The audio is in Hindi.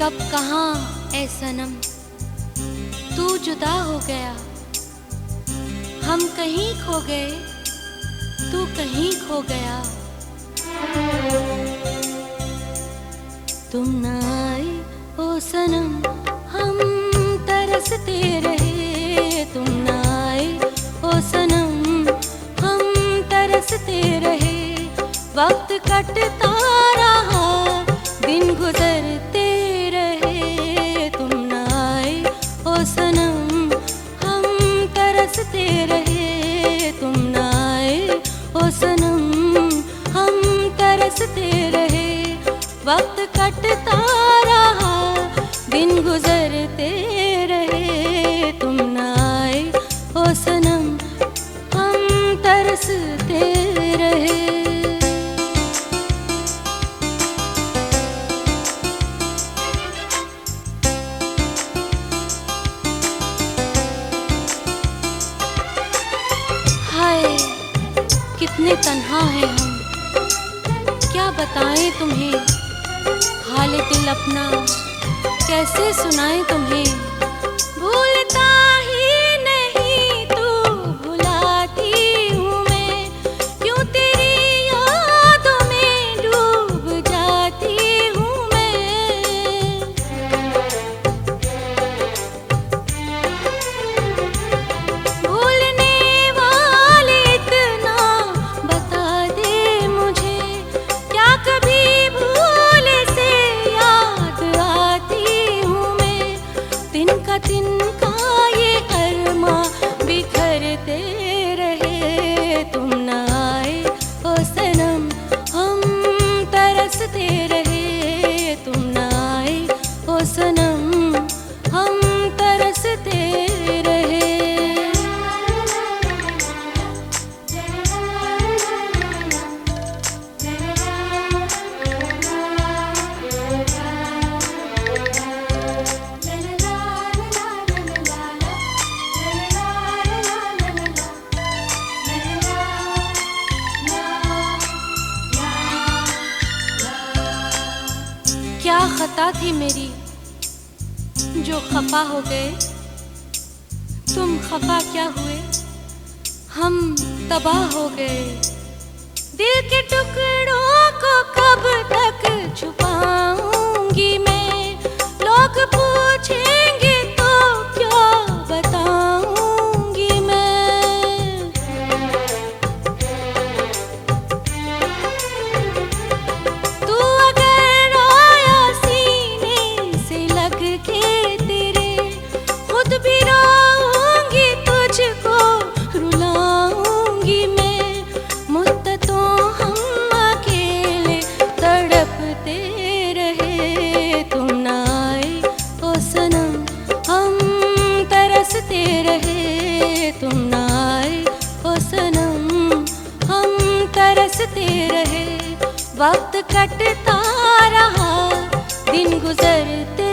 कब, कहाँ, ऐ सनम? तू जुदा हो गया। हम कहीं खो गए, तू कहीं खो गया। तुम ना आए, ओ सनम, हम तरसते रहे। तुम ना आए, ओ सनम, हम तरसते रहे। वक्त कटता रहा, दिन गुजरते कटता रहा, दिन गुजरते रहे, तुम ना आए सनम, हम तरसते रहे। कितने तन्हा हैं हम। क्या बताएँ तुम्हें? दिल अपना कैसे सुनाए तुम्हें? भूलता खता थी मेरी जो खफा हो गए। तुम खफा क्या हुए? हम तबाह हो गए। दिल के टुकड़ों को कब तक छुपाऊँगी मैं? लोग पूछेंगे तरसते रहे। वक्त कटता रहा दिन गुजरते